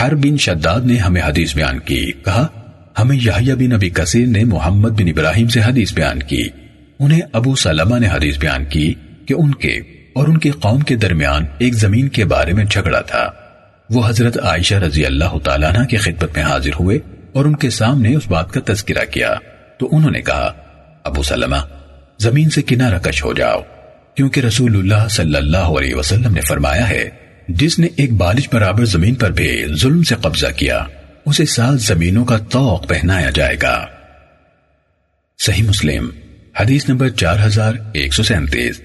ہر بن شداد نے ہمیں حدیث بیان کی۔ کہا، ہمیں یحییٰ بن ابی کثیر نے محمد بن ابراہیم سے حدیث بیان کی۔ انہیں ابو سلمہ نے حدیث بیان کی کہ ان کے اور ان کی قوم کے درمیان ایک زمین کے بارے میں جھگڑا تھا۔ وہ حضرت عائشہ رضی اللہ تعالیٰ عنہ کی خدمت میں حاضر ہوئے اور ان کے سامنے اس بات کا تذکرہ کیا۔ تو انہوں نے کہا، ابو سلمہ، زمین سے کنارہ کش ہو جاؤ، کیونکہ رسول اللہ صلی اللہ علیہ وسلم نے فرمایا ہے جس نے ایک بالش برابر زمین پر بھی ظلم سے قبضہ کیا، اسے سات زمینوں کا توق پہنایا جائے گا۔ صحیح مسلم، حدیث نمبر چار ہزار ایک سو سینتیس۔